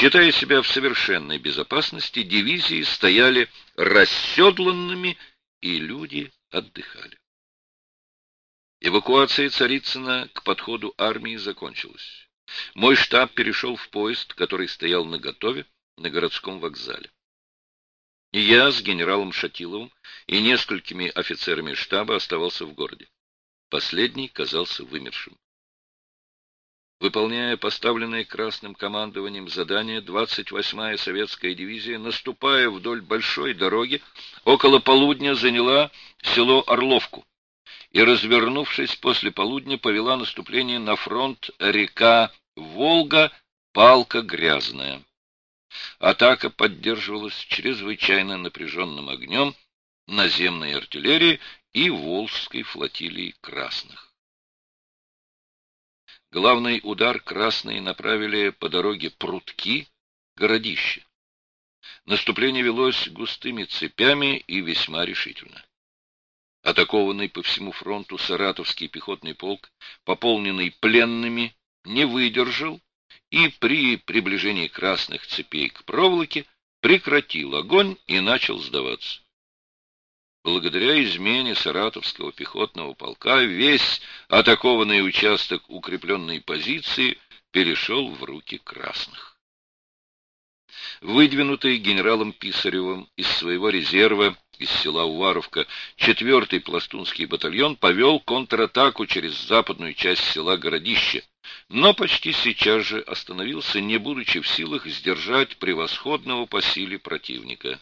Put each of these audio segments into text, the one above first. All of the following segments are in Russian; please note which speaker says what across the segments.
Speaker 1: Считая себя в совершенной безопасности, дивизии стояли расседланными, и люди отдыхали. Эвакуация Царицына к подходу армии закончилась. Мой штаб перешел в поезд, который стоял наготове на городском вокзале. И я с генералом Шатиловым и несколькими офицерами штаба оставался в городе. Последний казался вымершим. Выполняя поставленное красным командованием задание, 28-я советская дивизия, наступая вдоль большой дороги, около полудня заняла село Орловку и, развернувшись после полудня, повела наступление на фронт река Волга, Палка Грязная. Атака поддерживалась чрезвычайно напряженным огнем наземной артиллерии и Волжской флотилии красных. Главный удар красные направили по дороге Прутки, городище. Наступление велось густыми цепями и весьма решительно. Атакованный по всему фронту Саратовский пехотный полк, пополненный пленными, не выдержал и при приближении красных цепей к проволоке прекратил огонь и начал сдаваться. Благодаря измене Саратовского пехотного полка весь атакованный участок укрепленной позиции перешел в руки красных. Выдвинутый генералом Писаревым из своего резерва из села Уваровка 4-й пластунский батальон повел контратаку через западную часть села Городище, но почти сейчас же остановился, не будучи в силах сдержать превосходного по силе противника.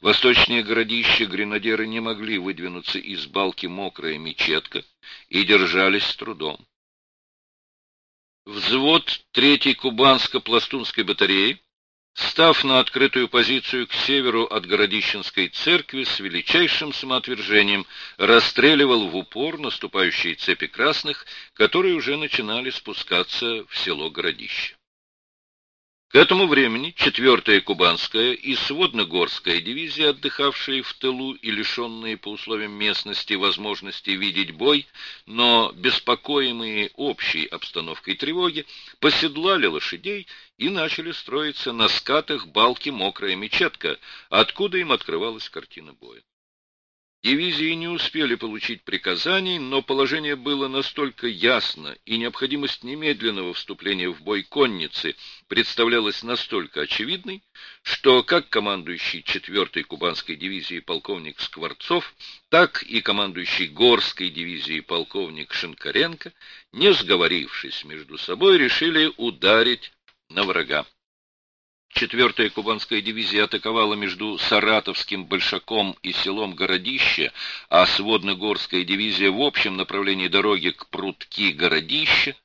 Speaker 1: Восточнее городища гренадеры не могли выдвинуться из балки мокрая мечетка и держались с трудом. Взвод третьей кубанско-пластунской батареи, став на открытую позицию к северу от городищенской церкви, с величайшим самоотвержением расстреливал в упор наступающие цепи красных, которые уже начинали спускаться в село Городище. К этому времени 4-я Кубанская и Сводногорская дивизии, отдыхавшие в тылу и лишенные по условиям местности возможности видеть бой, но беспокоимые общей обстановкой тревоги, поседлали лошадей и начали строиться на скатах балки мокрая мечетка, откуда им открывалась картина боя. Дивизии не успели получить приказаний, но положение было настолько ясно, и необходимость немедленного вступления в бой конницы представлялась настолько очевидной, что как командующий 4-й Кубанской дивизией полковник Скворцов, так и командующий Горской дивизией полковник Шинкаренко, не сговорившись между собой, решили ударить на врага. Четвертая кубанская дивизия атаковала между Саратовским Большаком и селом Городище, а сводно-горская дивизия в общем направлении дороги к прутки Городище.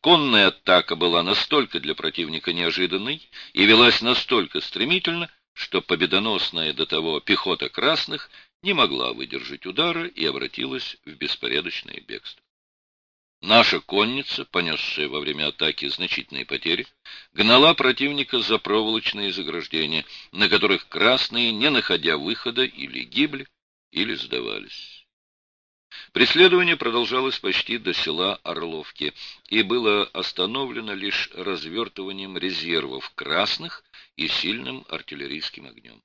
Speaker 1: Конная атака была настолько для противника неожиданной и велась настолько стремительно, что победоносная до того пехота красных не могла выдержать удара и обратилась в беспорядочное бегство. Наша конница, понесшая во время атаки значительные потери, гнала противника за проволочные заграждения, на которых красные, не находя выхода, или гибли, или сдавались. Преследование продолжалось почти до села Орловки и было остановлено лишь развертыванием резервов красных и сильным артиллерийским огнем.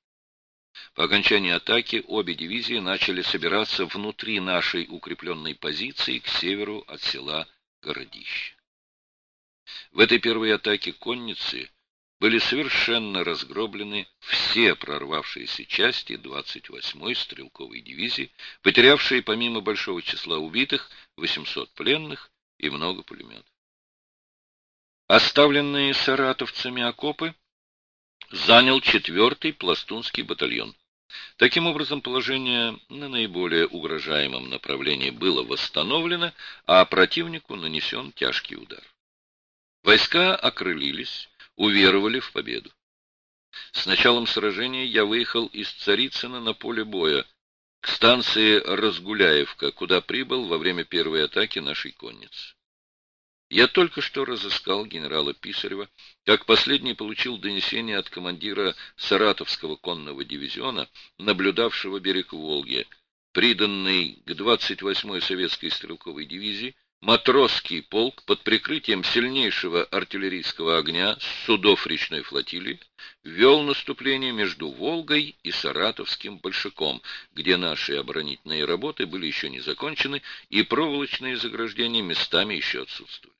Speaker 1: По окончании атаки обе дивизии начали собираться внутри нашей укрепленной позиции к северу от села Городище. В этой первой атаке конницы были совершенно разгроблены все прорвавшиеся части 28-й стрелковой дивизии, потерявшие помимо большого числа убитых 800 пленных и много пулеметов. Оставленные саратовцами окопы занял 4-й пластунский батальон. Таким образом, положение на наиболее угрожаемом направлении было восстановлено, а противнику нанесен тяжкий удар. Войска окрылились, уверовали в победу. С началом сражения я выехал из Царицына на поле боя, к станции Разгуляевка, куда прибыл во время первой атаки нашей конницы. Я только что разыскал генерала Писарева, как последний получил донесение от командира Саратовского конного дивизиона, наблюдавшего берег Волги, приданный к 28-й советской стрелковой дивизии, матросский полк под прикрытием сильнейшего артиллерийского огня с судов речной флотилии вел наступление между Волгой и Саратовским Большаком, где наши оборонительные работы были еще не закончены и проволочные заграждения местами еще отсутствовали.